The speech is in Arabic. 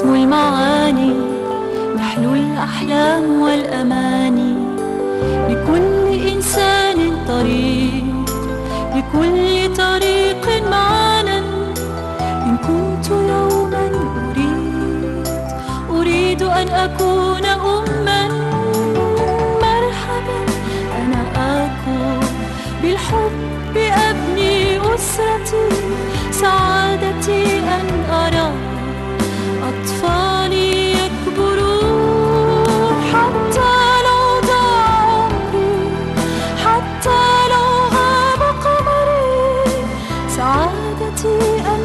اسم المعاني نحن الأحلام والأماني. لكل إنسان طريق لكل طريق معانا. إن كنت يوما أريد أريد أن أكون أما. مرحبا أنا أكون بالحب أبني. I got to